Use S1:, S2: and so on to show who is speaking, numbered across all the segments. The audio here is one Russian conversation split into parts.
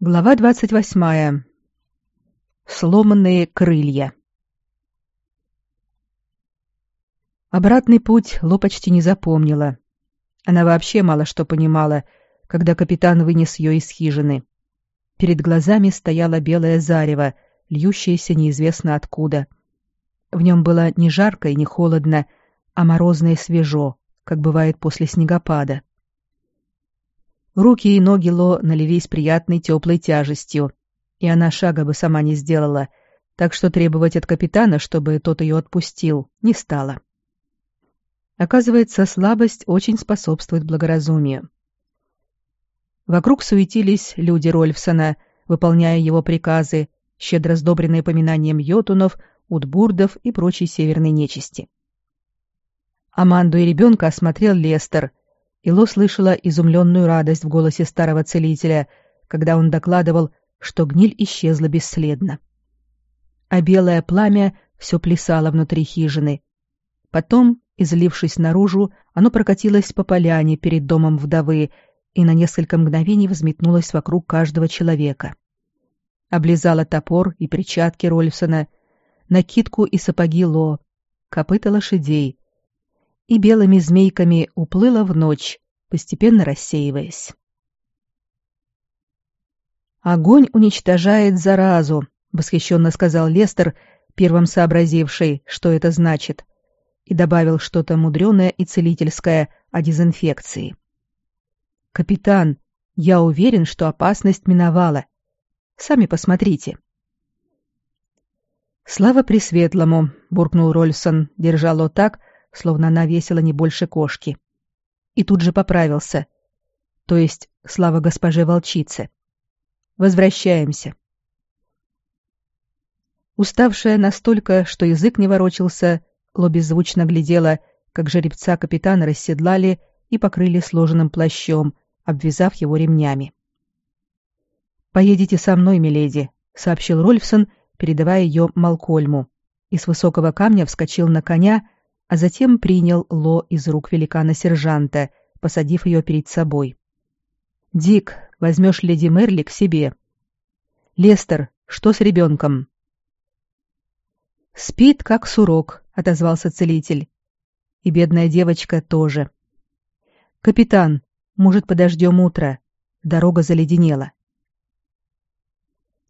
S1: Глава двадцать восьмая. Сломанные крылья. Обратный путь Ло почти не запомнила. Она вообще мало что понимала, когда капитан вынес ее из хижины. Перед глазами стояло белое зарево, льющееся неизвестно откуда. В нем было не жарко и не холодно, а морозно и свежо, как бывает после снегопада. Руки и ноги Ло налились приятной теплой тяжестью, и она шага бы сама не сделала, так что требовать от капитана, чтобы тот ее отпустил, не стала. Оказывается, слабость очень способствует благоразумию. Вокруг суетились люди Рольфсона, выполняя его приказы, щедро сдобренные поминанием йотунов, утбурдов и прочей северной нечисти. Аманду и ребенка осмотрел Лестер, и Ло слышала изумленную радость в голосе старого целителя, когда он докладывал, что гниль исчезла бесследно. А белое пламя все плясало внутри хижины. Потом, излившись наружу, оно прокатилось по поляне перед домом вдовы и на несколько мгновений взметнулось вокруг каждого человека. Облизала топор и перчатки Рольфсона, накидку и сапоги Ло, копыта лошадей, и белыми змейками уплыла в ночь, постепенно рассеиваясь. «Огонь уничтожает заразу», — восхищенно сказал Лестер, первым сообразивший, что это значит, и добавил что-то мудреное и целительское о дезинфекции. «Капитан, я уверен, что опасность миновала. Сами посмотрите». «Слава Пресветлому!» — буркнул Рольсон, держа Ло так, словно она весила не больше кошки. И тут же поправился. То есть, слава госпоже волчице. Возвращаемся. Уставшая настолько, что язык не ворочался, Ло беззвучно глядела, как жеребца капитана расседлали и покрыли сложенным плащом, обвязав его ремнями. «Поедете со мной, миледи», — сообщил Рольфсон, передавая ее Малкольму, и с высокого камня вскочил на коня, а затем принял Ло из рук великана-сержанта, посадив ее перед собой. «Дик, возьмешь леди Мерли к себе. Лестер, что с ребенком?» «Спит, как сурок», — отозвался целитель. «И бедная девочка тоже». «Капитан, может, подождем утро? Дорога заледенела».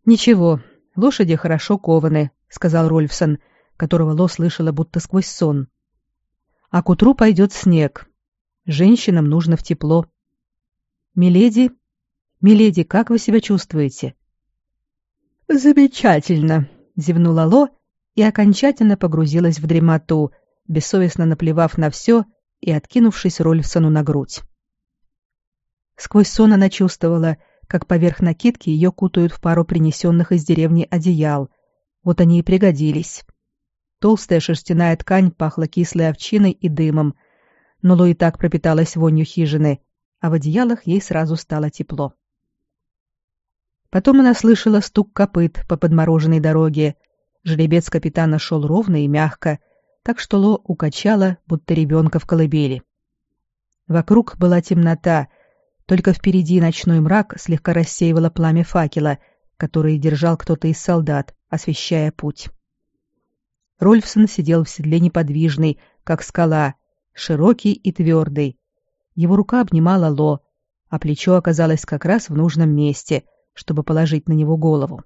S1: «Ничего, лошади хорошо кованы», — сказал Рольфсон, которого Ло слышала будто сквозь сон а к утру пойдет снег. Женщинам нужно в тепло. Миледи, миледи, как вы себя чувствуете? Замечательно, зевнула Ло и окончательно погрузилась в дремоту, бессовестно наплевав на все и откинувшись Рольфсону на грудь. Сквозь сон она чувствовала, как поверх накидки ее кутают в пару принесенных из деревни одеял. Вот они и пригодились. Толстая шерстяная ткань пахла кислой овчиной и дымом, но Ло и так пропиталась вонью хижины, а в одеялах ей сразу стало тепло. Потом она слышала стук копыт по подмороженной дороге. Жеребец капитана шел ровно и мягко, так что Ло укачала, будто ребенка в колыбели. Вокруг была темнота, только впереди ночной мрак слегка рассеивало пламя факела, который держал кто-то из солдат, освещая путь. Рольфсон сидел в седле неподвижный, как скала, широкий и твердый. Его рука обнимала Ло, а плечо оказалось как раз в нужном месте, чтобы положить на него голову.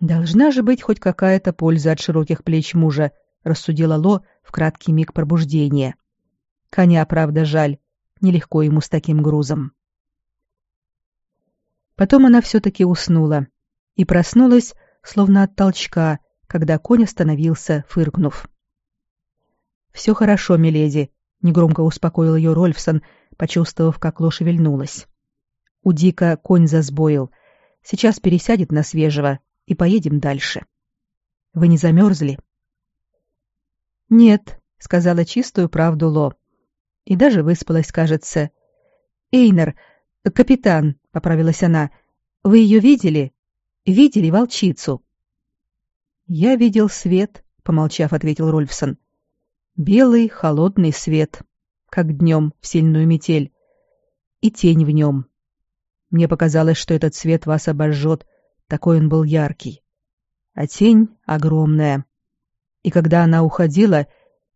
S1: «Должна же быть хоть какая-то польза от широких плеч мужа», — рассудила Ло в краткий миг пробуждения. Коня, правда, жаль, нелегко ему с таким грузом. Потом она все-таки уснула и проснулась, словно от толчка, когда конь остановился, фыркнув. «Все хорошо, миледи», — негромко успокоил ее Рольфсон, почувствовав, как лошадь вильнулась. «У Дика конь засбоил. Сейчас пересядет на свежего, и поедем дальше. Вы не замерзли?» «Нет», — сказала чистую правду Ло. И даже выспалась, кажется. «Эйнер, капитан», — поправилась она, — «вы ее видели? Видели волчицу?» «Я видел свет», — помолчав, ответил Рольфсон. «Белый, холодный свет, как днем в сильную метель. И тень в нем. Мне показалось, что этот свет вас обожжет, такой он был яркий. А тень огромная. И когда она уходила,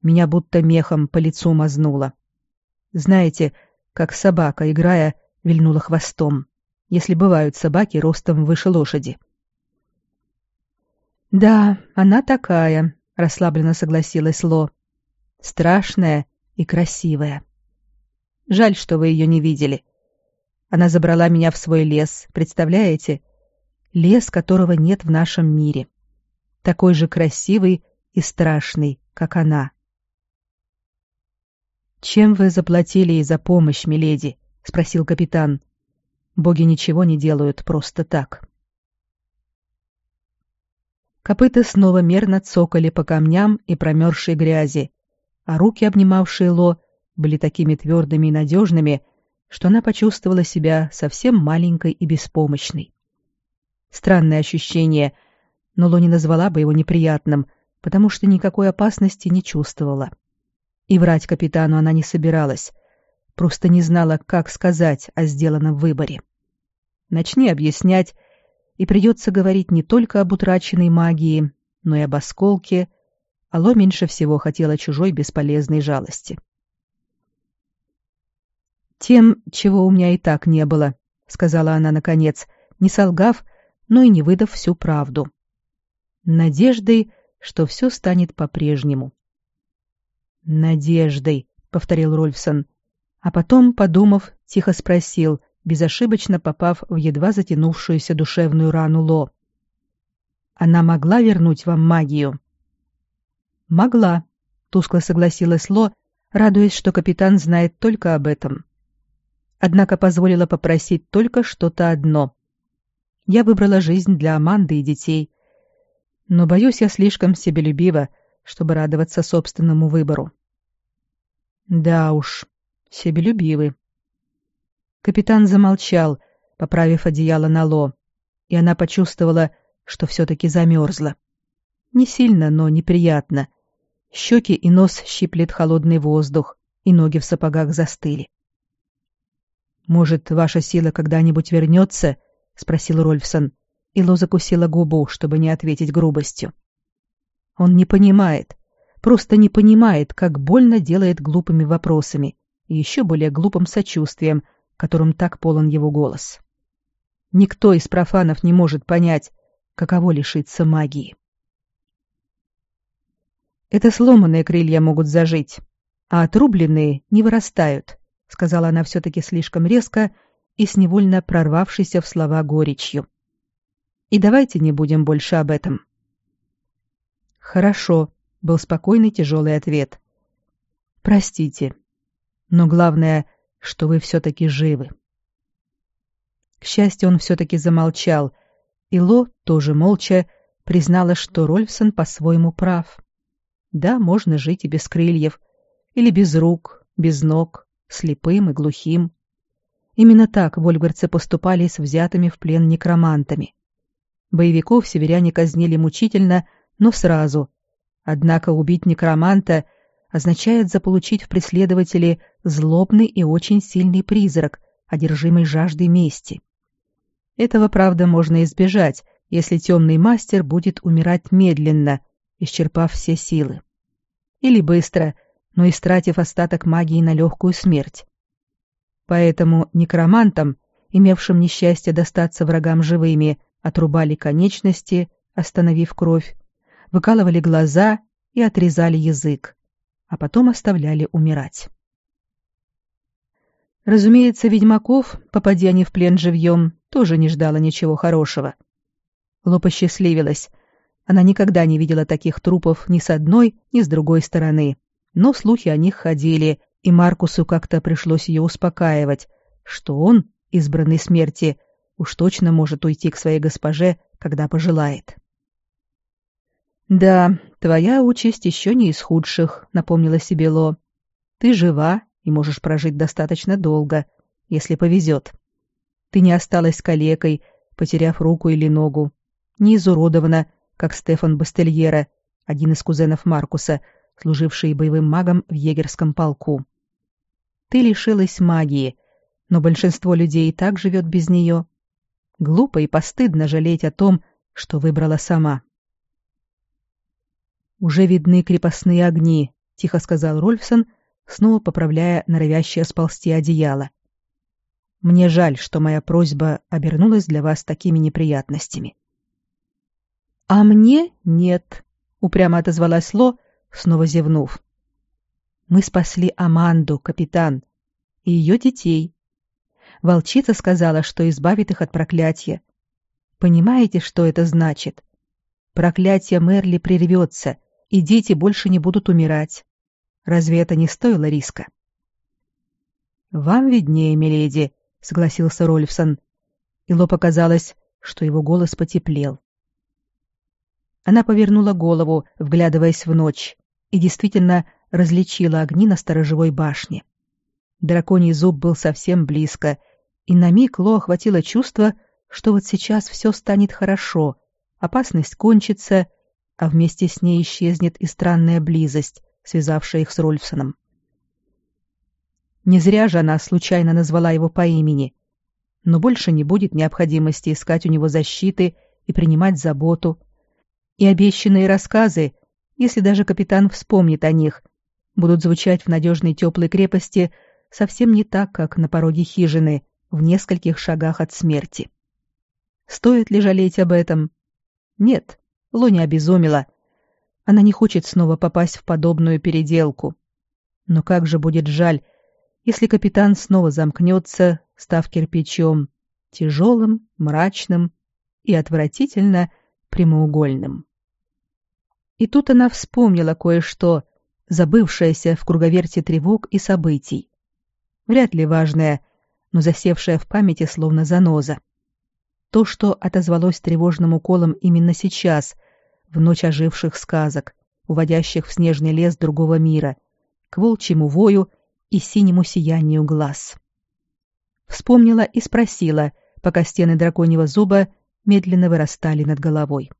S1: меня будто мехом по лицу мазнуло. Знаете, как собака, играя, вильнула хвостом, если бывают собаки ростом выше лошади. «Да, она такая», — расслабленно согласилась Ло. «Страшная и красивая. Жаль, что вы ее не видели. Она забрала меня в свой лес, представляете? Лес, которого нет в нашем мире. Такой же красивый и страшный, как она». «Чем вы заплатили ей за помощь, миледи?» — спросил капитан. «Боги ничего не делают просто так». Копыта снова мерно цокали по камням и промерзшей грязи, а руки, обнимавшие Ло, были такими твердыми и надежными, что она почувствовала себя совсем маленькой и беспомощной. Странное ощущение, но Ло не назвала бы его неприятным, потому что никакой опасности не чувствовала. И врать капитану она не собиралась, просто не знала, как сказать о сделанном выборе. Начни объяснять, и придется говорить не только об утраченной магии, но и об осколке, Алло меньше всего хотела чужой бесполезной жалости. «Тем, чего у меня и так не было», — сказала она наконец, не солгав, но и не выдав всю правду. Надеждой, что все станет по-прежнему. «Надеждой», — повторил Рольфсон, а потом, подумав, тихо спросил — безошибочно попав в едва затянувшуюся душевную рану Ло. «Она могла вернуть вам магию?» «Могла», — тускло согласилась Ло, радуясь, что капитан знает только об этом. Однако позволила попросить только что-то одно. Я выбрала жизнь для Аманды и детей. Но, боюсь, я слишком себелюбива, чтобы радоваться собственному выбору. Да уж, себелюбивы. Капитан замолчал, поправив одеяло на Ло, и она почувствовала, что все-таки замерзла. Не сильно, но неприятно. Щеки и нос щиплет холодный воздух, и ноги в сапогах застыли. «Может, ваша сила когда-нибудь вернется?» — спросил Рольфсон, и Ло закусила губу, чтобы не ответить грубостью. Он не понимает, просто не понимает, как больно делает глупыми вопросами и еще более глупым сочувствием, которым так полон его голос. Никто из профанов не может понять, каково лишиться магии. Это сломанные крылья могут зажить, а отрубленные не вырастают, сказала она все-таки слишком резко и с невольно прорвавшейся в слова горечью. И давайте не будем больше об этом. Хорошо, был спокойный тяжелый ответ. Простите, но главное, что вы все-таки живы. К счастью, он все-таки замолчал, и Ло, тоже молча, признала, что Рольфсон по-своему прав. Да, можно жить и без крыльев, или без рук, без ног, слепым и глухим. Именно так вольгарцы поступали с взятыми в плен некромантами. Боевиков северяне казнили мучительно, но сразу. Однако убить некроманта означает заполучить в преследователе злобный и очень сильный призрак, одержимый жаждой мести. Этого, правда, можно избежать, если темный мастер будет умирать медленно, исчерпав все силы. Или быстро, но истратив остаток магии на легкую смерть. Поэтому некромантам, имевшим несчастье достаться врагам живыми, отрубали конечности, остановив кровь, выкалывали глаза и отрезали язык а потом оставляли умирать. Разумеется, ведьмаков, попадя они в плен живьем, тоже не ждала ничего хорошего. Лопа счастливилась. Она никогда не видела таких трупов ни с одной, ни с другой стороны. Но слухи о них ходили, и Маркусу как-то пришлось ее успокаивать, что он, избранный смерти, уж точно может уйти к своей госпоже, когда пожелает. «Да, твоя участь еще не из худших», — напомнила себе Ло. «Ты жива и можешь прожить достаточно долго, если повезет. Ты не осталась калекой, потеряв руку или ногу, не изуродована, как Стефан Бастельера, один из кузенов Маркуса, служивший боевым магом в егерском полку. Ты лишилась магии, но большинство людей и так живет без нее. Глупо и постыдно жалеть о том, что выбрала сама. «Уже видны крепостные огни», — тихо сказал Рольфсон, снова поправляя норовящее сползти одеяло. «Мне жаль, что моя просьба обернулась для вас такими неприятностями». «А мне нет», — упрямо отозвалась Ло, снова зевнув. «Мы спасли Аманду, капитан, и ее детей. Волчица сказала, что избавит их от проклятия. Понимаете, что это значит? Проклятие Мерли прервется, и дети больше не будут умирать. Разве это не стоило риска? «Вам виднее, миледи», — согласился Рольфсон. Ило показалось, что его голос потеплел. Она повернула голову, вглядываясь в ночь, и действительно различила огни на сторожевой башне. Драконий зуб был совсем близко, и на миг Ло охватило чувство, что вот сейчас все станет хорошо, опасность кончится, а вместе с ней исчезнет и странная близость, связавшая их с Рольфсоном. Не зря же она случайно назвала его по имени, но больше не будет необходимости искать у него защиты и принимать заботу. И обещанные рассказы, если даже капитан вспомнит о них, будут звучать в надежной теплой крепости совсем не так, как на пороге хижины, в нескольких шагах от смерти. Стоит ли жалеть об этом? Нет, Лони обезумела. Она не хочет снова попасть в подобную переделку. Но как же будет жаль, если капитан снова замкнется, став кирпичом, тяжелым, мрачным и отвратительно прямоугольным. И тут она вспомнила кое-что, забывшееся в круговерте тревог и событий. Вряд ли важное, но засевшее в памяти словно заноза. То, что отозвалось тревожным уколом именно сейчас, в ночь оживших сказок, уводящих в снежный лес другого мира, к волчьему вою и синему сиянию глаз. Вспомнила и спросила, пока стены драконьего зуба медленно вырастали над головой.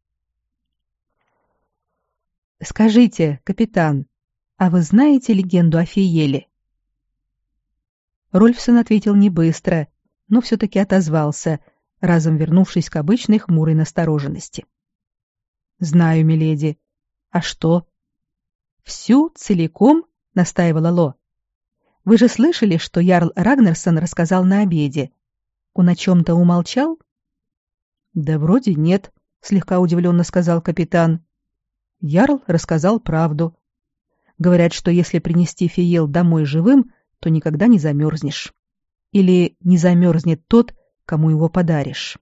S1: «Скажите, капитан, а вы знаете легенду о Фиеле?» Рольфсон ответил не быстро, но все-таки отозвался, разом вернувшись к обычной хмурой настороженности. «Знаю, миледи. А что?» «Всю целиком?» — настаивала Ло. «Вы же слышали, что Ярл Рагнерсон рассказал на обеде? Он о чем-то умолчал?» «Да вроде нет», — слегка удивленно сказал капитан. Ярл рассказал правду. Говорят, что если принести Фиел домой живым, то никогда не замерзнешь. Или не замерзнет тот, кому его подаришь.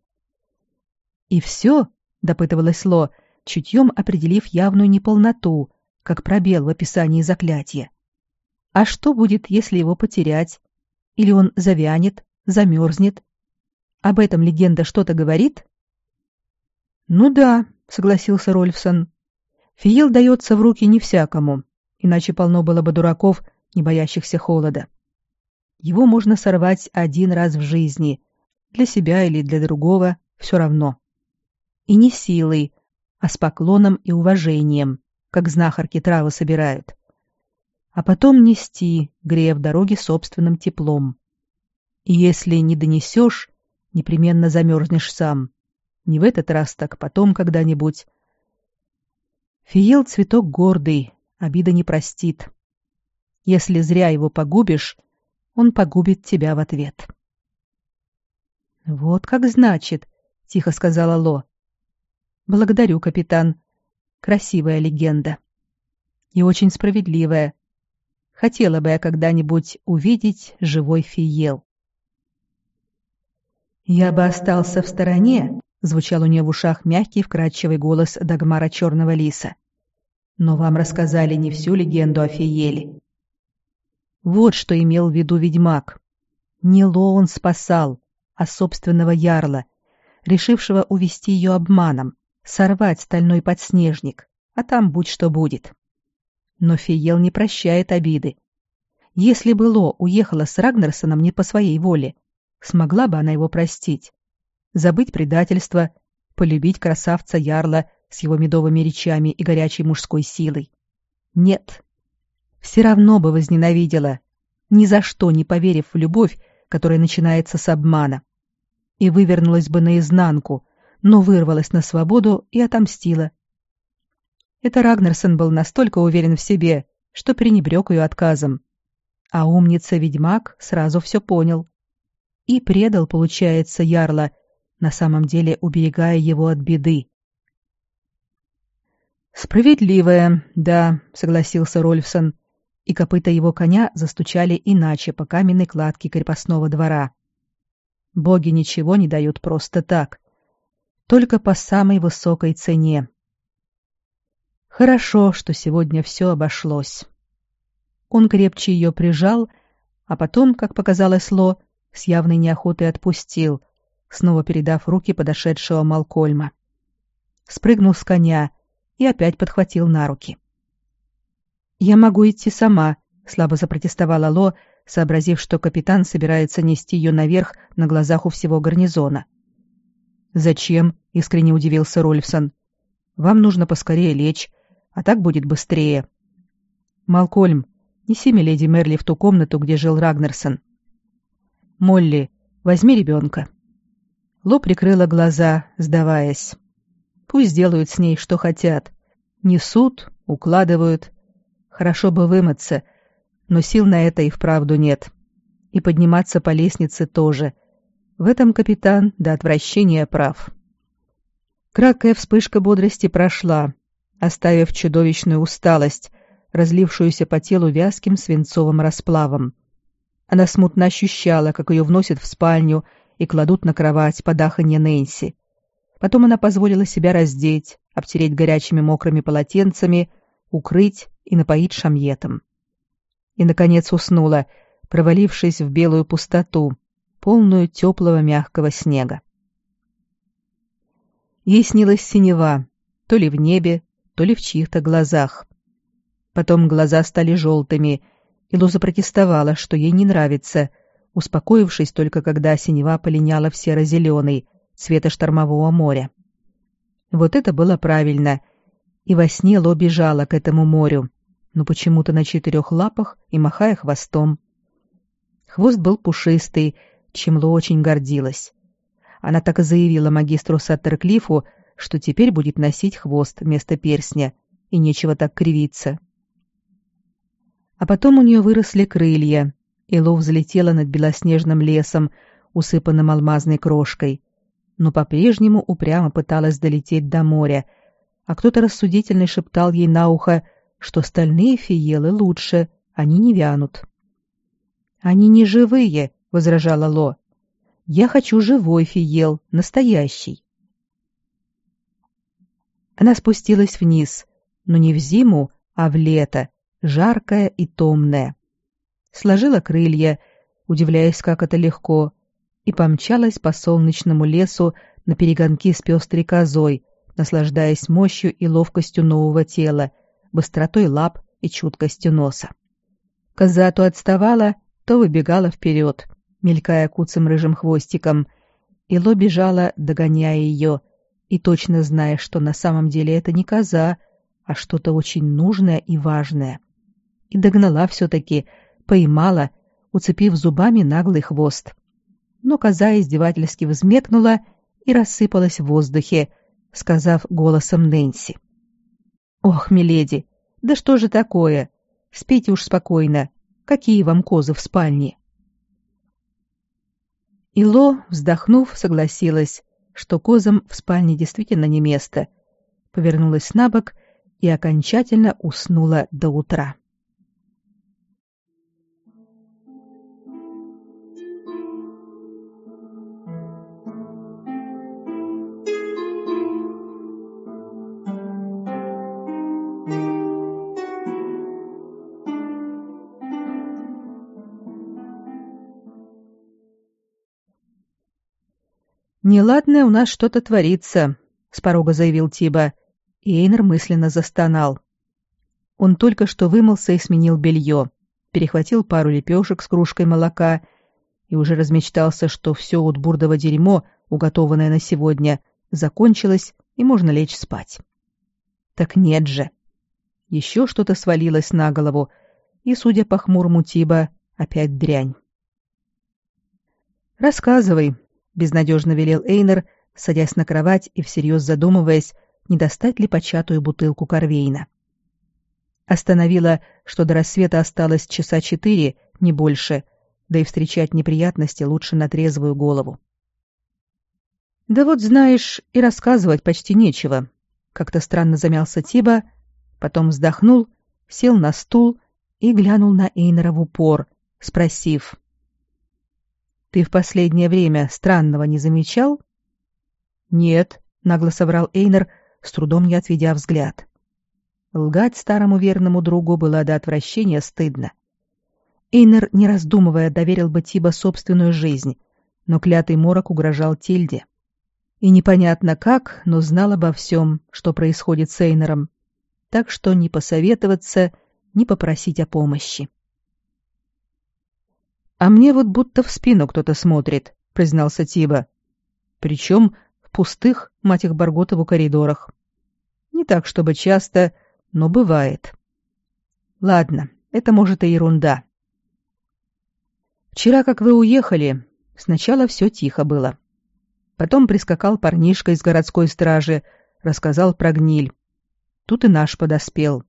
S1: «И все?» — допытывалась Ло, чутьем определив явную неполноту, как пробел в описании заклятия. А что будет, если его потерять? Или он завянет, замерзнет? Об этом легенда что-то говорит? Ну да, согласился Рольфсон. Фиел дается в руки не всякому, иначе полно было бы дураков, не боящихся холода. Его можно сорвать один раз в жизни, для себя или для другого, все равно. И не силой, а с поклоном и уважением, как знахарки травы собирают. А потом нести, грея в дороге собственным теплом. И если не донесешь, непременно замерзнешь сам. Не в этот раз, так потом когда-нибудь. Фиел цветок гордый, обида не простит. Если зря его погубишь, он погубит тебя в ответ. Вот как значит, тихо сказала Ло. Благодарю, капитан. Красивая легенда. И очень справедливая. Хотела бы я когда-нибудь увидеть живой фиел. Я бы остался в стороне, звучал у нее в ушах мягкий вкрадчивый голос Дагмара Черного Лиса. Но вам рассказали не всю легенду о Фиеле. Вот что имел в виду ведьмак. Не Ло он спасал, а собственного ярла, решившего увести ее обманом, сорвать стальной подснежник, а там будь что будет. Но Фиел не прощает обиды. Если бы Ло уехала с Рагнарсоном не по своей воле, смогла бы она его простить, забыть предательство, полюбить красавца Ярла с его медовыми речами и горячей мужской силой? Нет, все равно бы возненавидела, ни за что не поверив в любовь, которая начинается с обмана. И вывернулась бы наизнанку, но вырвалась на свободу и отомстила. Это Рагнерсон был настолько уверен в себе, что пренебрег ее отказом. А умница-ведьмак сразу все понял. И предал, получается, Ярла, на самом деле уберегая его от беды. «Справедливая, да», — согласился Рольфсон, и копыта его коня застучали иначе по каменной кладке крепостного двора. Боги ничего не дают просто так, только по самой высокой цене. Хорошо, что сегодня все обошлось. Он крепче ее прижал, а потом, как показалось Ло, с явной неохотой отпустил, снова передав руки подошедшего Малкольма. Спрыгнул с коня и опять подхватил на руки. «Я могу идти сама», — слабо запротестовала Ло, сообразив, что капитан собирается нести ее наверх на глазах у всего гарнизона. «Зачем?» — искренне удивился Рольфсон. «Вам нужно поскорее лечь, а так будет быстрее. Малкольм, неси миледи Мерли в ту комнату, где жил Рагнерсон. Молли, возьми ребенка». Ло прикрыла глаза, сдаваясь. Пусть делают с ней, что хотят. Несут, укладывают. Хорошо бы вымыться, но сил на это и вправду нет. И подниматься по лестнице тоже. В этом капитан до отвращения прав. Краткая вспышка бодрости прошла, оставив чудовищную усталость, разлившуюся по телу вязким свинцовым расплавом. Она смутно ощущала, как ее вносят в спальню и кладут на кровать под аханье Нэнси. Потом она позволила себя раздеть, обтереть горячими мокрыми полотенцами, укрыть и напоить шамьетом. И, наконец, уснула, провалившись в белую пустоту, полную теплого мягкого снега. Ей снилась синева, то ли в небе, то ли в чьих-то глазах. Потом глаза стали желтыми, и Луза протестовала, что ей не нравится, успокоившись только когда синева полиняла в серо-зеленый, цвета штормового моря. Вот это было правильно. И во сне Ло бежала к этому морю, но почему-то на четырех лапах и махая хвостом. Хвост был пушистый, чем Ло очень гордилась. Она так и заявила магистру Саттерклифу, что теперь будет носить хвост вместо перстня, и нечего так кривиться. А потом у нее выросли крылья, и Ло взлетела над белоснежным лесом, усыпанным алмазной крошкой, но по-прежнему упрямо пыталась долететь до моря, а кто-то рассудительный шептал ей на ухо, что стальные фиелы лучше, они не вянут. «Они не живые», — возражала Ло. «Я хочу живой фиел, настоящий». Она спустилась вниз, но не в зиму, а в лето, жаркое и томное. Сложила крылья, удивляясь, как это легко, и помчалась по солнечному лесу на перегонки с пестрой козой, наслаждаясь мощью и ловкостью нового тела, быстротой лап и чуткостью носа. Коза то отставала, то выбегала вперед, мелькая куцым рыжим хвостиком, и Ло бежала, догоняя ее, и точно зная, что на самом деле это не коза, а что-то очень нужное и важное. И догнала все-таки, поймала, уцепив зубами наглый хвост но коза издевательски взмекнула и рассыпалась в воздухе, сказав голосом Нэнси. «Ох, миледи, да что же такое? Спите уж спокойно. Какие вам козы в спальне?» Ило, вздохнув, согласилась, что козам в спальне действительно не место, повернулась на бок и окончательно уснула до утра. «Неладное у нас что-то творится», — с порога заявил Тиба, и Эйнер мысленно застонал. Он только что вымылся и сменил белье, перехватил пару лепешек с кружкой молока и уже размечтался, что все утбурдово дерьмо, уготованное на сегодня, закончилось и можно лечь спать. Так нет же. Еще что-то свалилось на голову, и, судя по хмурому Тиба, опять дрянь. Рассказывай, безнадежно велел Эйнер, садясь на кровать и всерьез задумываясь, не достать ли початую бутылку Корвейна. Остановила, что до рассвета осталось часа четыре, не больше, да и встречать неприятности лучше на трезвую голову. «Да вот, знаешь, и рассказывать почти нечего», — как-то странно замялся Тиба, потом вздохнул, сел на стул и глянул на Эйнера в упор, спросив. «Ты в последнее время странного не замечал?» «Нет», — нагло соврал Эйнер, с трудом не отведя взгляд. Лгать старому верному другу было до отвращения стыдно. Эйнер, не раздумывая, доверил бы Тиба собственную жизнь, но клятый морок угрожал Тильде. И непонятно как, но знал обо всем, что происходит с Эйнером, так что не посоветоваться, не попросить о помощи. «А мне вот будто в спину кто-то смотрит», — признался Тиба. «Причем в пустых, мать их, Барготову коридорах. Не так, чтобы часто, но бывает. Ладно, это может и ерунда. Вчера, как вы уехали, сначала все тихо было. Потом прискакал парнишка из городской стражи, рассказал про гниль. Тут и наш подоспел.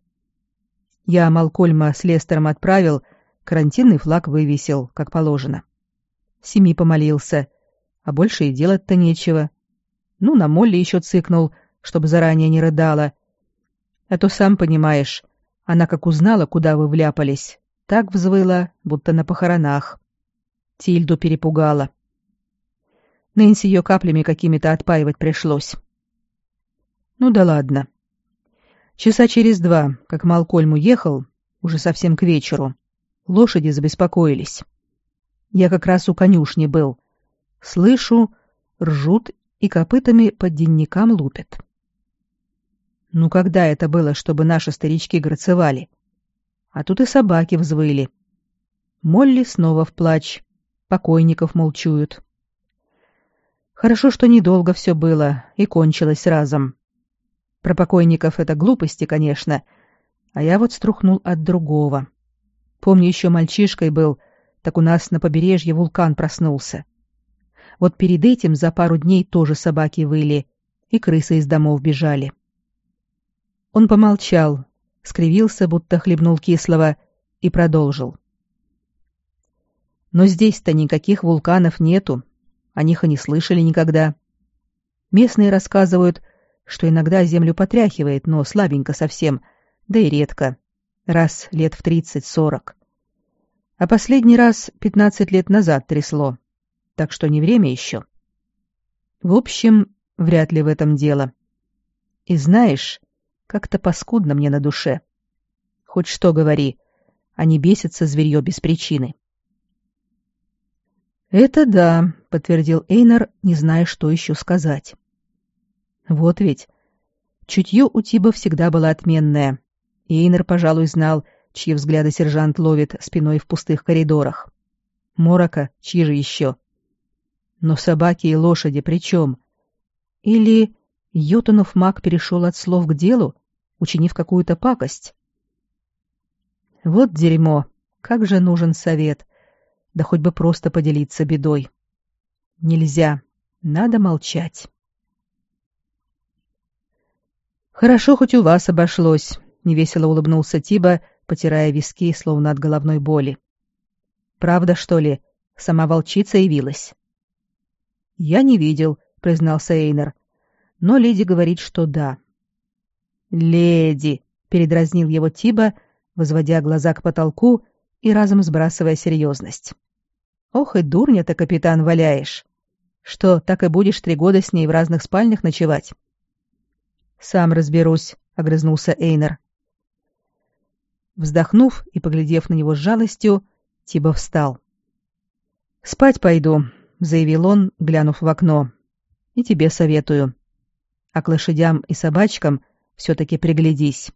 S1: Я Малкольма с Лестером отправил, карантинный флаг вывесил, как положено. Семи помолился, а больше и делать-то нечего. Ну, на Молли еще цыкнул, чтобы заранее не рыдала, а то сам понимаешь, она как узнала, куда вы вляпались, так взвыла, будто на похоронах. Тильду перепугала. Нэнси ее каплями какими-то отпаивать пришлось. Ну да ладно. Часа через два, как Малкольм уехал, уже совсем к вечеру, лошади забеспокоились. Я как раз у конюшни был. Слышу, ржут и копытами под денникам лупят. Ну когда это было, чтобы наши старички грацевали? А тут и собаки взвыли. Молли снова в плач. Покойников молчуют. Хорошо, что недолго все было и кончилось разом. Про покойников это глупости, конечно, а я вот струхнул от другого. Помню, еще мальчишкой был, так у нас на побережье вулкан проснулся. Вот перед этим за пару дней тоже собаки выли, и крысы из домов бежали. — он помолчал, скривился, будто хлебнул кислого, и продолжил. Но здесь-то никаких вулканов нету, о них и не слышали никогда. Местные рассказывают, что иногда землю потряхивает, но слабенько совсем, да и редко, раз лет в тридцать-сорок. А последний раз пятнадцать лет назад трясло, так что не время еще. В общем, вряд ли в этом дело. И знаешь, как-то паскудно мне на душе. Хоть что говори, а не бесится зверье без причины. «Это да», — подтвердил Эйнар, не зная, что еще сказать. «Вот ведь. Чутье у Тиба всегда было отменное. Эйнар, пожалуй, знал, чьи взгляды сержант ловит спиной в пустых коридорах. Морока, чьи же еще? Но собаки и лошади при чем? Или Йотунов маг перешел от слов к делу, учинив какую-то пакость? Вот дерьмо! Как же нужен совет! Да хоть бы просто поделиться бедой. Нельзя. Надо молчать. Хорошо, хоть у вас обошлось, невесело улыбнулся Тиба, потирая виски, словно от головной боли. Правда, что ли? Сама волчица явилась. Я не видел, признался Эйнер но леди говорит, что да. «Леди!» — передразнил его Тиба, возводя глаза к потолку и разом сбрасывая серьезность. «Ох и дурня ты, капитан, валяешь! Что, так и будешь три года с ней в разных спальнях ночевать?» «Сам разберусь», — огрызнулся Эйнер. Вздохнув и поглядев на него с жалостью, Тиба встал. «Спать пойду», — заявил он, глянув в окно. «И тебе советую а к лошадям и собачкам все-таки приглядись.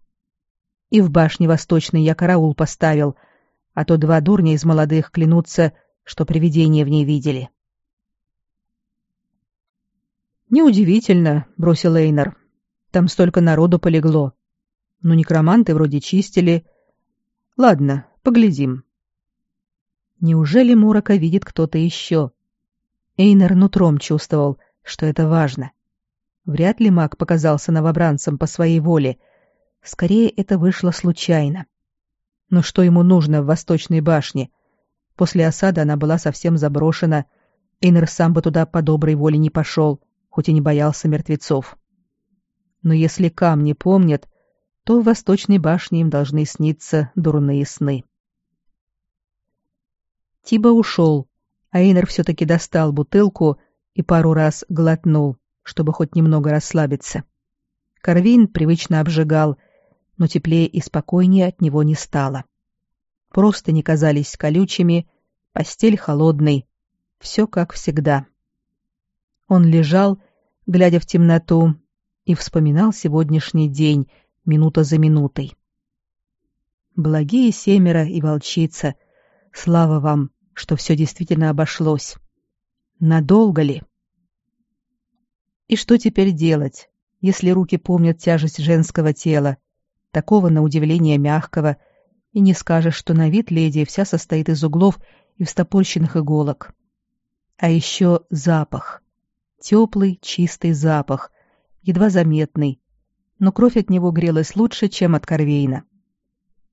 S1: И в башне восточной я караул поставил, а то два дурня из молодых клянутся, что привидения в ней видели. «Неудивительно», — бросил Эйнар. «Там столько народу полегло. Но некроманты вроде чистили. Ладно, поглядим». Неужели Мурака видит кто-то еще? Эйнер нутром чувствовал, что это важно. Вряд ли маг показался новобранцем по своей воле. Скорее, это вышло случайно. Но что ему нужно в Восточной башне? После осады она была совсем заброшена. Эйнер сам бы туда по доброй воле не пошел, хоть и не боялся мертвецов. Но если камни помнят, то в Восточной башне им должны сниться дурные сны. Тиба ушел, а Эйнер все-таки достал бутылку и пару раз глотнул, чтобы хоть немного расслабиться. Корвин привычно обжигал, но теплее и спокойнее от него не стало. Просто не казались колючими, постель холодной, все как всегда. Он лежал, глядя в темноту, и вспоминал сегодняшний день, минута за минутой. Благие семеро и волчица, слава вам, что все действительно обошлось. Надолго ли? И что теперь делать, если руки помнят тяжесть женского тела, такого, на удивление, мягкого, и не скажешь, что на вид леди вся состоит из углов и встопорщенных иголок. А еще запах. Теплый, чистый запах, едва заметный, но кровь от него грелась лучше, чем от корвейна.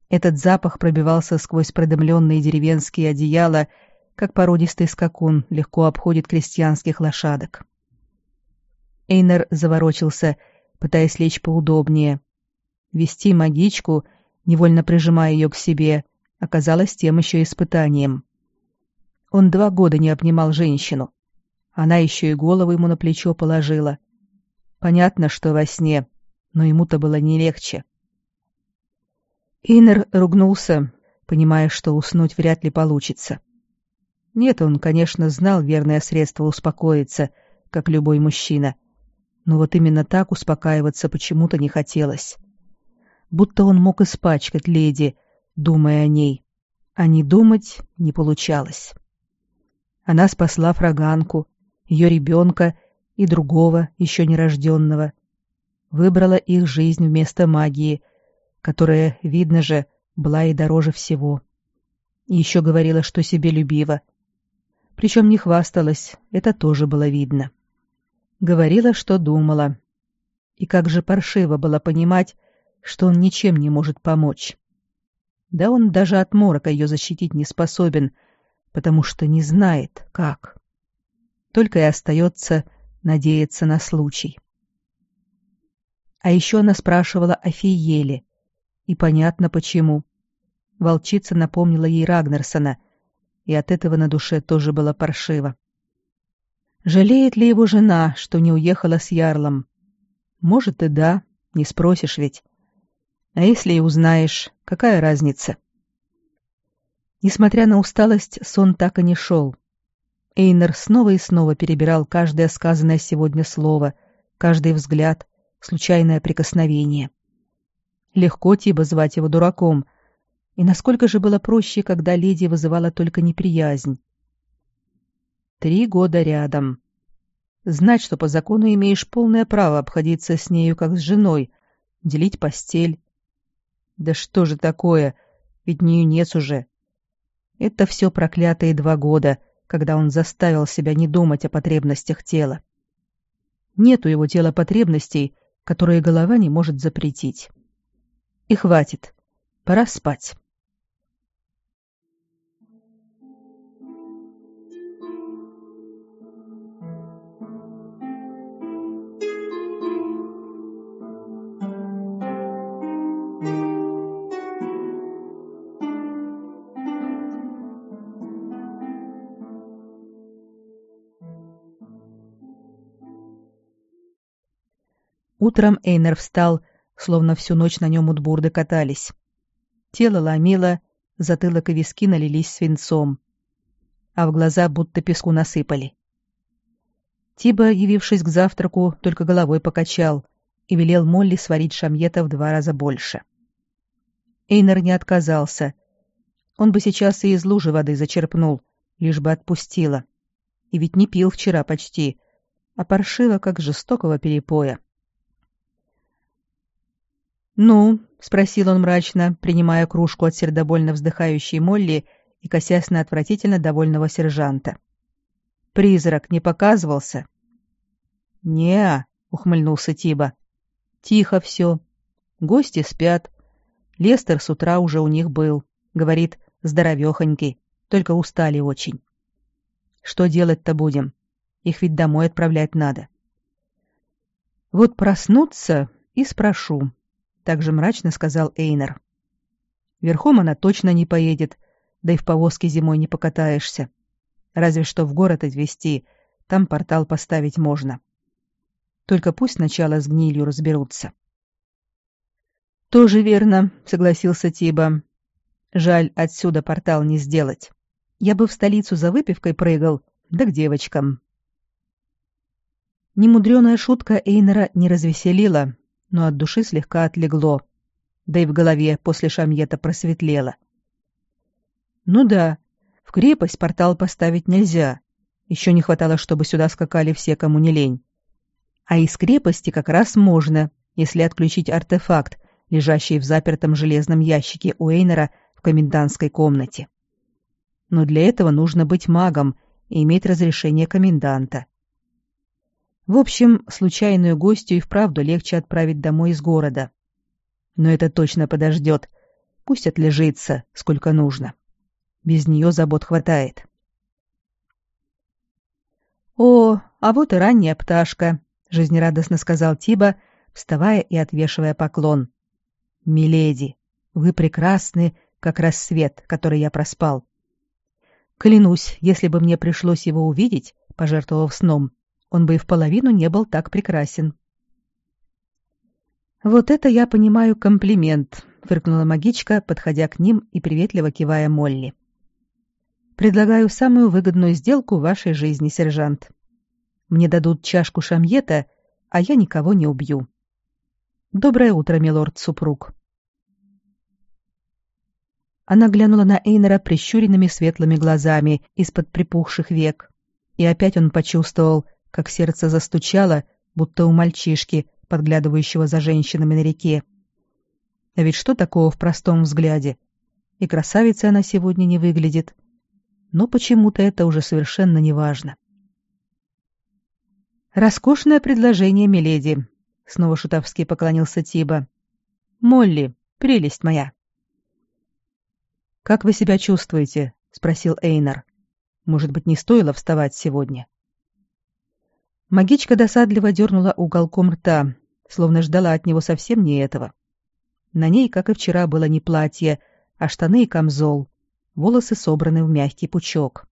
S1: Этот запах пробивался сквозь продымленные деревенские одеяла, как породистый скакун легко обходит крестьянских лошадок. Эйнер заворочился, пытаясь лечь поудобнее. Вести магичку, невольно прижимая ее к себе, оказалось тем еще испытанием. Он два года не обнимал женщину. Она еще и голову ему на плечо положила. Понятно, что во сне, но ему-то было не легче. Инер ругнулся, понимая, что уснуть вряд ли получится. Нет, он, конечно, знал верное средство успокоиться, как любой мужчина. Но вот именно так успокаиваться почему-то не хотелось. Будто он мог испачкать леди, думая о ней. А не думать не получалось. Она спасла фраганку, ее ребенка и другого, еще нерожденного — выбрала их жизнь вместо магии, которая, видно же, была ей дороже всего. И еще говорила, что себе любива. Причем не хвасталась, это тоже было видно. Говорила, что думала. И как же паршиво было понимать, что он ничем не может помочь. Да он даже от морока ее защитить не способен, потому что не знает, как. Только и остается надеяться на случай. А еще она спрашивала о Фиеле. И понятно почему. Волчица напомнила ей Рагнарсона, и от этого на душе тоже было паршиво. Жалеет ли его жена, что не уехала с Ярлом? Может и да, не спросишь ведь. А если и узнаешь, какая разница? Несмотря на усталость, сон так и не шел. Эйнер снова и снова перебирал каждое сказанное сегодня слово, каждый взгляд, случайное прикосновение. Легко Тиба звать его дураком, и насколько же было проще, когда леди вызывала только неприязнь. Три года рядом. Знать, что по закону имеешь полное право обходиться с нею как с женой, делить постель. Да что же такое, ведь не юнец уже. Это все проклятые два года, когда он заставил себя не думать о потребностях тела. Нет у его тела потребностей, которые голова не может запретить. И хватит. Пора спать. Утром Эйнер встал, словно всю ночь на нем утбурды катались. Тело ломило, затылок и виски налились свинцом, а в глаза будто песку насыпали. Тиба, явившись к завтраку, только головой покачал и велел Молли сварить шамьета в два раза больше. Эйнер не отказался. Он бы сейчас и из лужи воды зачерпнул, лишь бы отпустила. И ведь не пил вчера почти, а паршиво, как жестокого перепоя. «Ну?» — спросил он мрачно, принимая кружку от сердобольно вздыхающей Молли и косясь на отвратительно довольного сержанта. Призрак не показывался?» «Не-а», ухмыльнулся Тиба. «Тихо все. Гости спят. Лестер с утра уже у них был. Говорит, здоровехонький, только устали очень. Что делать-то будем? Их ведь домой отправлять надо». «Вот проснуться и спрошу», — также мрачно сказал Эйнер. «Верхом она точно не поедет, да и в повозке зимой не покатаешься. Разве что в город отвезти, там портал поставить можно. Только пусть сначала с гнилью разберутся». «Тоже верно», — согласился Тиба. «Жаль, отсюда портал не сделать. Я бы в столицу за выпивкой прыгал, да к девочкам». Немудреная шутка Эйнера не развеселила, но от души слегка отлегло, да и в голове после шамьета просветлело. Ну да, в крепость портал поставить нельзя. Еще не хватало, чтобы сюда скакали все, кому не лень. А из крепости как раз можно, если отключить артефакт, лежащий в запертом железном ящике у Эйнера в комендантской комнате. Но для этого нужно быть магом и иметь разрешение коменданта. В общем, случайную гостью и вправду легче отправить домой из города. Но это точно подождет. Пусть отлежится, сколько нужно. Без нее забот хватает. «О, а вот и ранняя пташка», — жизнерадостно сказал Тиба, вставая и отвешивая поклон. «Миледи, вы прекрасны, как рассвет, который я проспал. Клянусь, если бы мне пришлось его увидеть, пожертвовав сном, он бы и в половину не был так прекрасен. «Вот это я понимаю комплимент», — фыркнула магичка, подходя к ним и приветливо кивая Молли. «Предлагаю самую выгодную сделку в вашей жизни, сержант. Мне дадут чашку шамьета, а я никого не убью. Доброе утро, милорд-супруг». Она глянула на Эйнера прищуренными светлыми глазами из-под припухших век, и опять он почувствовал, как сердце застучало, будто у мальчишки, подглядывающего за женщинами на реке. А ведь что такого в простом взгляде? И красавицей она сегодня не выглядит. Но почему-то это уже совершенно не важно. «Роскошное предложение, миледи», — снова шутовски поклонился Тиба. «Молли, прелесть моя». «Как вы себя чувствуете?» — спросил Эйнар. «Может быть, не стоило вставать сегодня?» Магичка досадливо дернула уголком рта, словно ждала от него совсем не этого. На ней, как и вчера, было не платье, а штаны и камзол, волосы собраны в мягкий пучок.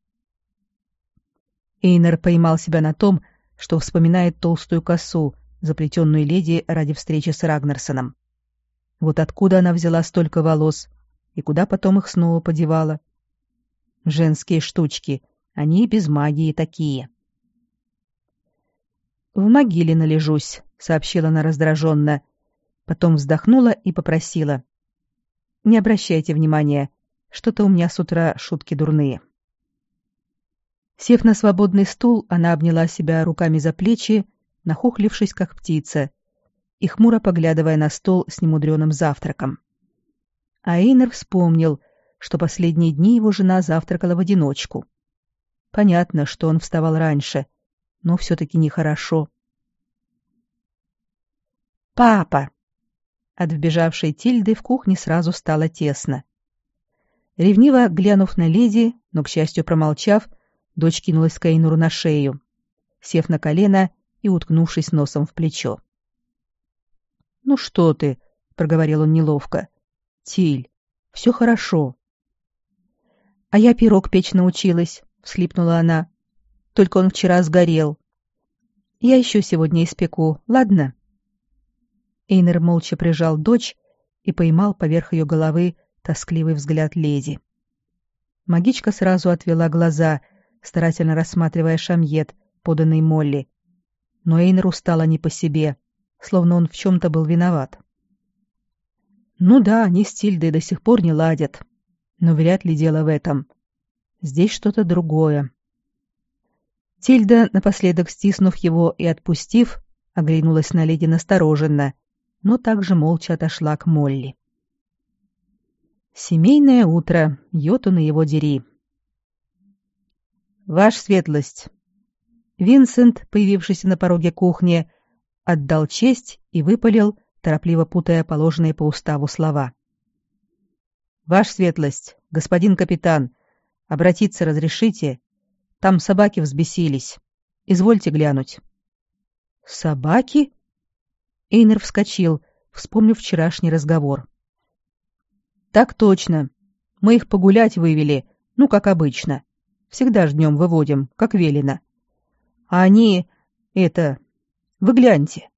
S1: Эйнер поймал себя на том, что вспоминает толстую косу, заплетенную леди ради встречи с Рагнарсоном. Вот откуда она взяла столько волос и куда потом их снова подевала? Женские штучки, они без магии такие. «В могиле належусь», — сообщила она раздраженно. Потом вздохнула и попросила. «Не обращайте внимания. Что-то у меня с утра шутки дурные». Сев на свободный стул, она обняла себя руками за плечи, нахохлившись, как птица, и хмуро поглядывая на стол с немудреным завтраком. А Эйнер вспомнил, что последние дни его жена завтракала в одиночку. Понятно, что он вставал раньше, но все-таки нехорошо. «Папа!» От вбежавшей Тильды в кухне сразу стало тесно. Ревниво глянув на леди, но, к счастью, промолчав, дочь кинулась к Эйнуру на шею, сев на колено и уткнувшись носом в плечо. «Ну что ты?» — проговорил он неловко. «Тиль, все хорошо». «А я пирог печь научилась», — всхлипнула она. Только он вчера сгорел. Я еще сегодня испеку, ладно?» Эйнер молча прижал дочь и поймал поверх ее головы тоскливый взгляд леди. Магичка сразу отвела глаза, старательно рассматривая шамьет, поданный Молли. Но Эйнеру стало не по себе, словно он в чем-то был виноват. Ну да, они с Тильдой до сих пор не ладят, но вряд ли дело в этом. Здесь что-то другое. Тильда, напоследок стиснув его и отпустив, оглянулась на леди настороженно, но также молча отошла к Молли. Семейное утро, йоту на его дери. «Ваша светлость!» Винсент, появившийся на пороге кухни, отдал честь и выпалил, торопливо путая положенные по уставу слова. «Ваша светлость, господин капитан, обратиться разрешите? Там собаки взбесились. Извольте глянуть». «Собаки?» Эйнер вскочил, вспомнив вчерашний разговор. «Так точно. Мы их погулять вывели, ну, как обычно. Всегда ж днем выводим, как велено. А они... это... Вы гляньте».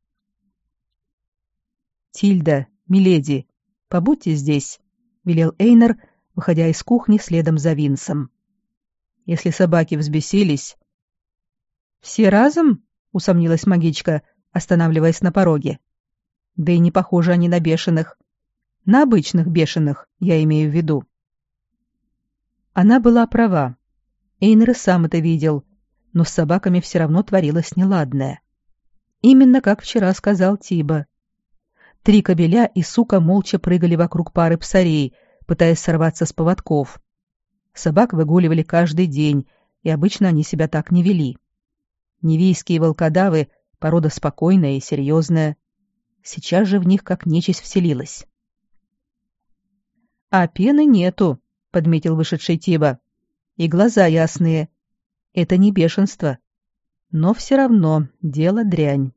S1: «Тильда, миледи, побудьте здесь», — велел Эйнер, выходя из кухни следом за Винсом. «Если собаки взбесились...» «Все разом?» — усомнилась магичка, останавливаясь на пороге. «Да и не похожи они на бешеных. На обычных бешеных, я имею в виду». Она была права. Эйнер сам это видел, но с собаками все равно творилось неладное. Именно как вчера сказал Тиба. Три кобеля и сука молча прыгали вокруг пары псарей, пытаясь сорваться с поводков. Собак выгуливали каждый день, и обычно они себя так не вели. Невийские волкодавы — порода спокойная и серьезная. Сейчас же в них как нечисть вселилась. «А пены нету», — подметил вышедший Тиба. «И глаза ясные. Это не бешенство. Но все равно дело дрянь».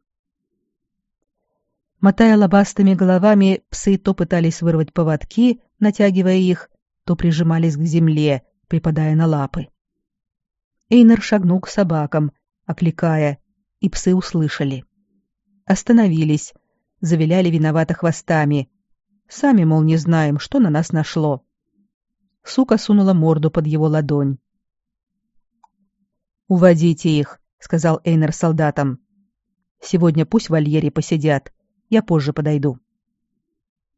S1: Мотая лобастыми головами, псы то пытались вырвать поводки, натягивая их, то прижимались к земле, припадая на лапы. Эйнер шагнул к собакам, окликая, и псы услышали. Остановились, завиляли виновато хвостами. Сами, мол, не знаем, что на нас нашло. Сука сунула морду под его ладонь. «Уводите их», — сказал Эйнер солдатам. «Сегодня пусть в вольере посидят. Я позже подойду.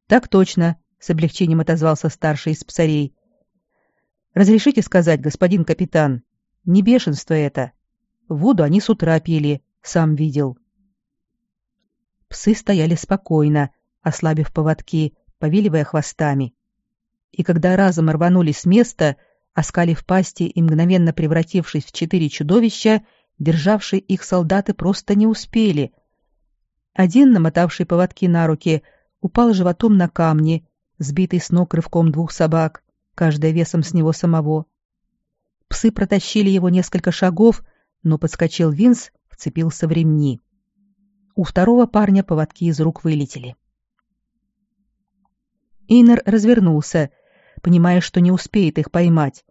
S1: Так точно, с облегчением отозвался старший из псарей. Разрешите сказать, господин капитан, не бешенство это. Воду они с утра пили, сам видел. Псы стояли спокойно, ослабив поводки, повиливая хвостами. И когда разом рванулись с места, оскалив пасти и мгновенно превратившись в четыре чудовища, державшие их солдаты просто не успели, один, намотавший поводки на руки, упал животом на камни, сбитый с ног рывком двух собак, каждая весом с него самого. Псы протащили его несколько шагов, но подскочил Винс, вцепился в ремни. У второго парня поводки из рук вылетели. Инер развернулся, понимая, что не успеет их поймать.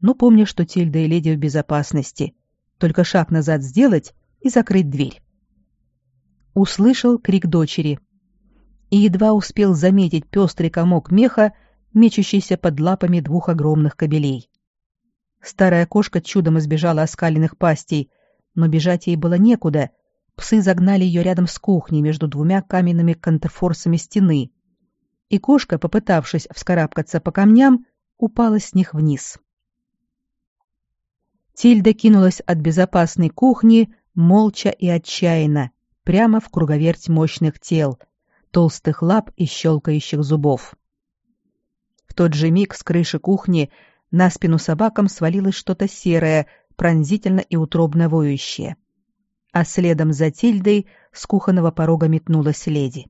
S1: Но помня, что Тильда и леди в безопасности, только шаг назад сделать и закрыть дверь услышал крик дочери и едва успел заметить пестрый комок меха, мечущийся под лапами двух огромных кобелей. Старая кошка чудом избежала оскаленных пастей, но бежать ей было некуда. Псы загнали ее рядом с кухней между двумя каменными контрфорсами стены. И кошка, попытавшись вскарабкаться по камням, упала с них вниз. Тильда кинулась от безопасной кухни, молча и отчаянно, прямо в круговерть мощных тел, толстых лап и щелкающих зубов. В тот же миг с крыши кухни на спину собакам свалилось что-то серое, пронзительно и утробно воющее. А следом за Тильдой с кухонного порога метнулась леди.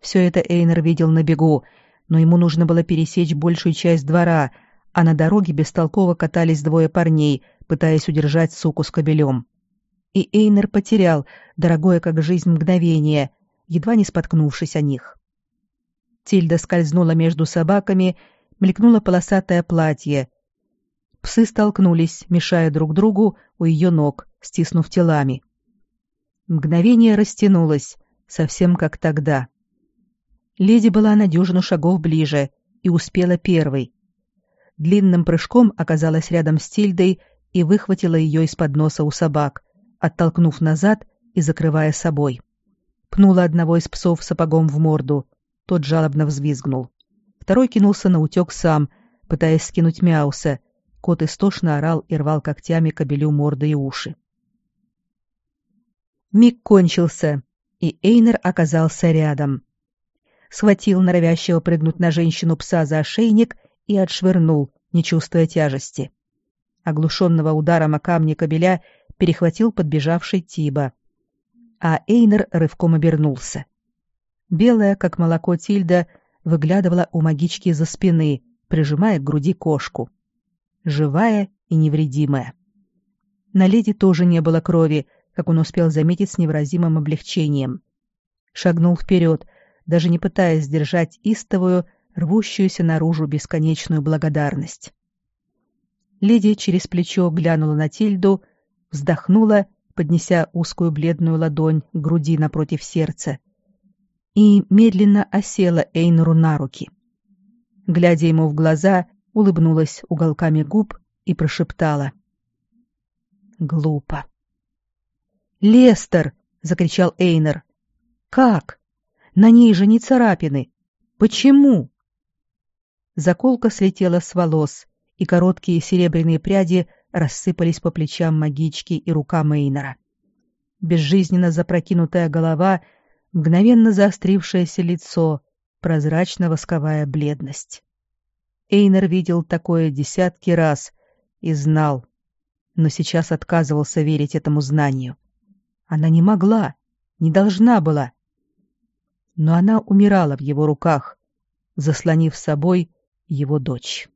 S1: Все это Эйнер видел на бегу, но ему нужно было пересечь большую часть двора, а на дороге бестолково катались двое парней, пытаясь удержать суку с кобелем и Эйнер потерял дорогое как жизнь мгновение, едва не споткнувшись о них. Тильда скользнула между собаками, мелькнуло полосатое платье. Псы столкнулись, мешая друг другу у ее ног, стиснув телами. Мгновение растянулось, совсем как тогда. Леди была на дюжину шагов ближе и успела первой. Длинным прыжком оказалась рядом с Тильдой и выхватила ее из-под носа у собак, оттолкнув назад и закрывая собой. Пнула одного из псов сапогом в морду. Тот жалобно взвизгнул. Второй кинулся на утек сам, пытаясь скинуть Мяуса. Кот истошно орал и рвал когтями кобелю морды и уши. Миг кончился, и Эйнер оказался рядом. Схватил норовящего прыгнуть на женщину пса за ошейник и отшвырнул, не чувствуя тяжести. Оглушенного ударом о камни кобеля перехватил подбежавший Тиба. А Эйнер рывком обернулся. Белая, как молоко Тильда, выглядывала у магички за спины, прижимая к груди кошку. Живая и невредимая. На леди тоже не было крови, как он успел заметить с невыразимым облегчением. Шагнул вперед, даже не пытаясь сдержать истовую, рвущуюся наружу бесконечную благодарность. Леди через плечо глянула на Тильду, вздохнула, поднеся узкую бледную ладонь к груди напротив сердца, и медленно осела Эйнру на руки. Глядя ему в глаза, улыбнулась уголками губ и прошептала. «Глупо». «Лестер!» — закричал Эйнер. «Как? На ней же не царапины. Почему?» Заколка слетела с волос, и короткие серебряные пряди рассыпались по плечам магички и рукам Эйнера. Безжизненно запрокинутая голова, мгновенно заострившееся лицо, прозрачно-восковая бледность. Эйнер видел такое десятки раз и знал, но сейчас отказывался верить этому знанию. Она не могла, не должна была. Но она умирала в его руках, заслонив собой его дочь.